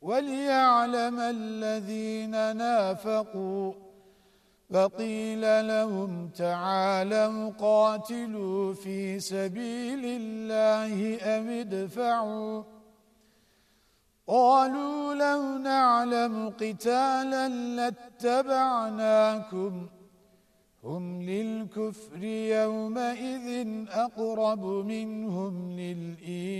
وليعلم الذين نافقوا فقيل لهم تعالوا قاتلوا في سبيل الله أم ادفعوا قالوا لو نعلم قتالا لاتبعناكم هم للكفر يومئذ أقرب منهم للإيمان